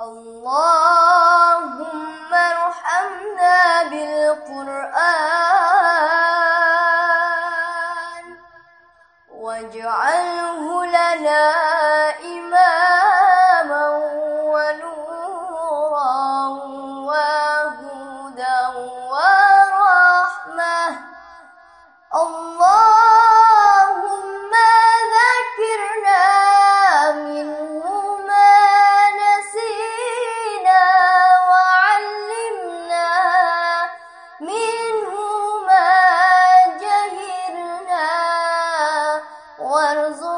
اللهم ارحمنا بالقرآن واجعله لنا إماما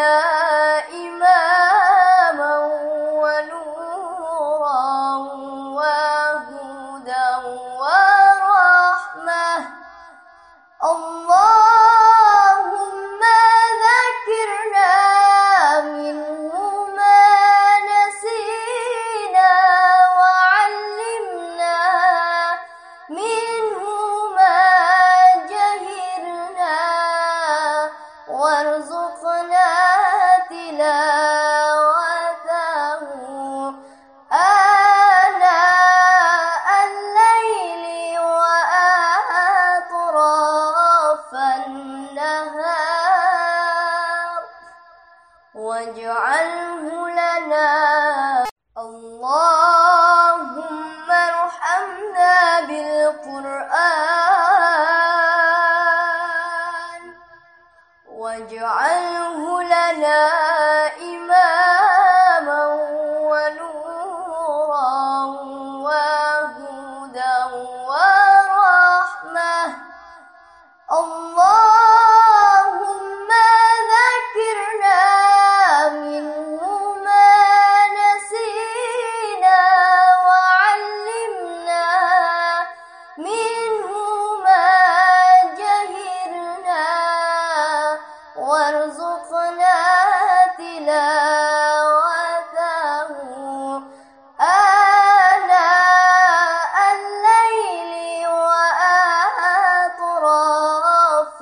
لنا واجعله لنا. اللهم ارحمنا بالقرآن. واجعله لنا إماما ونورا وهدى ورحمة. اللهم وارزقنا تلاوته. آناء الليل وأطراف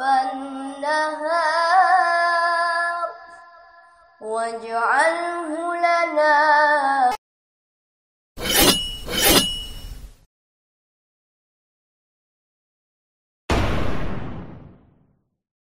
النهار. واجعله لنا